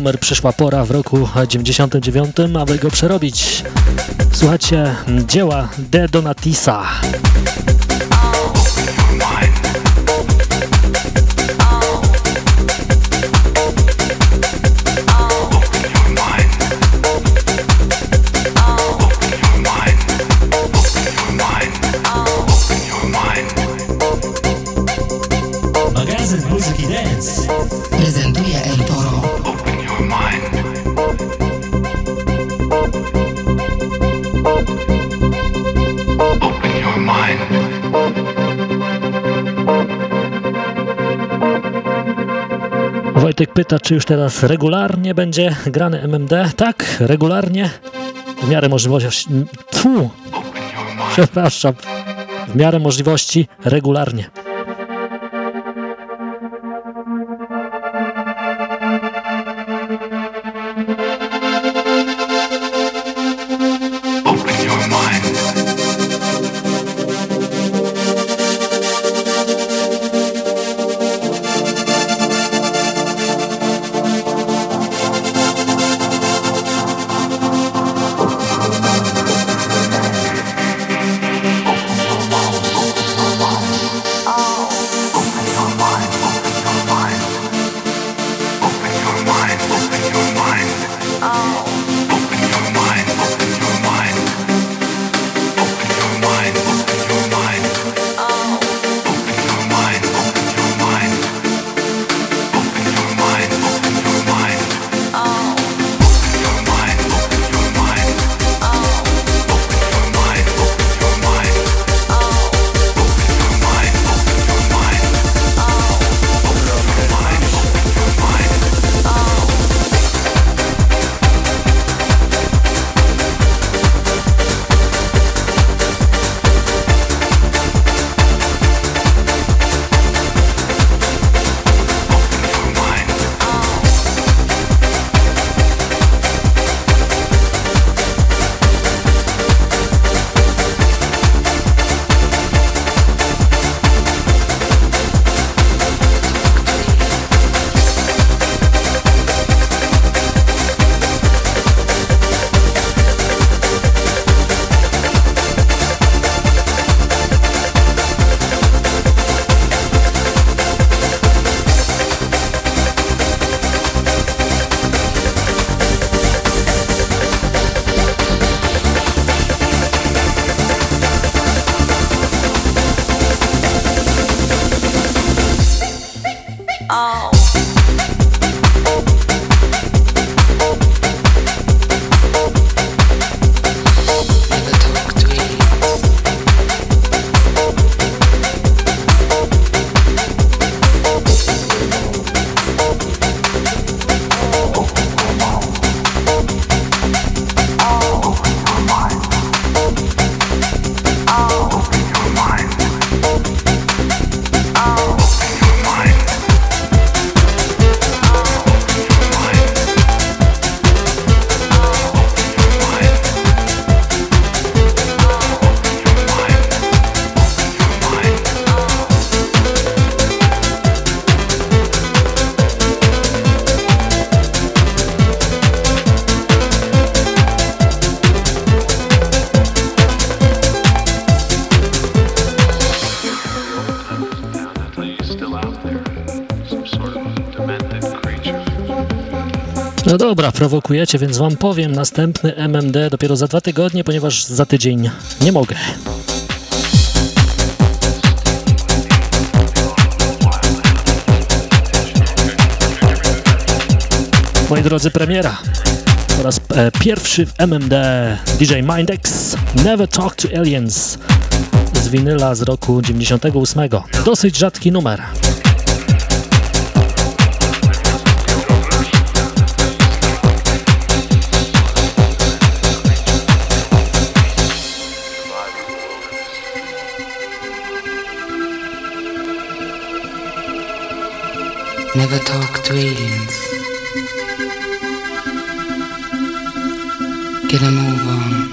numer przyszła pora w roku 99, aby go przerobić. Słuchajcie dzieła De Donatisa. Wojtek pyta, czy już teraz regularnie będzie grany MMD? Tak, regularnie. W miarę możliwości. Tfu! Przepraszam. W miarę możliwości regularnie. Prowokujecie, więc wam powiem. Następny MMD dopiero za dwa tygodnie, ponieważ za tydzień nie mogę. Moi drodzy, premiera. Po raz e, pierwszy w MMD DJ Mindex Never Talk to Aliens z winyla z roku 98. Dosyć rzadki numer. Never talk to aliens. Get a move on.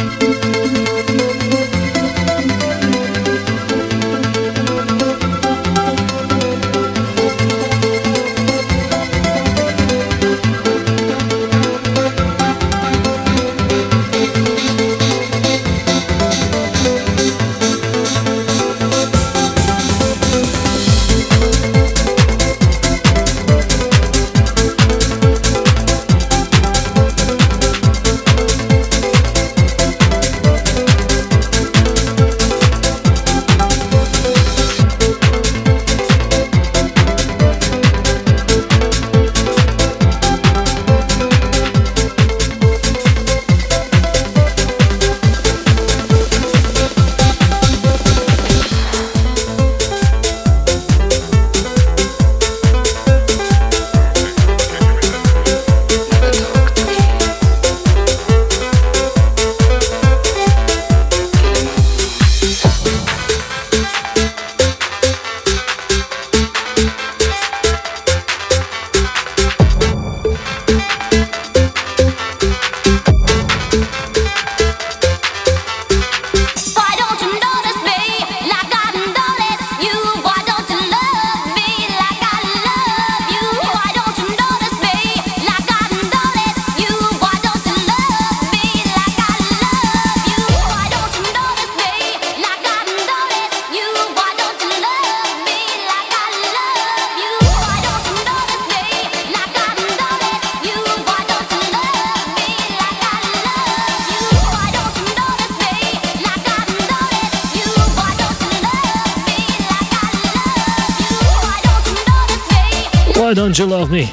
Why don't you love me?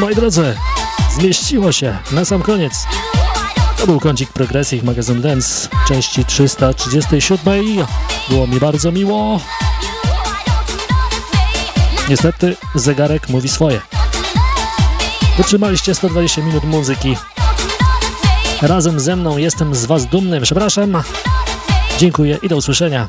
Moi drodzy, zmieściło się na sam koniec. To był kącik Progressive Magazine Dance części 337. Było mi bardzo miło. Niestety zegarek mówi swoje. Wytrzymaliście 120 minut muzyki. Razem ze mną jestem z Was dumny. Przepraszam. Dziękuję i do usłyszenia.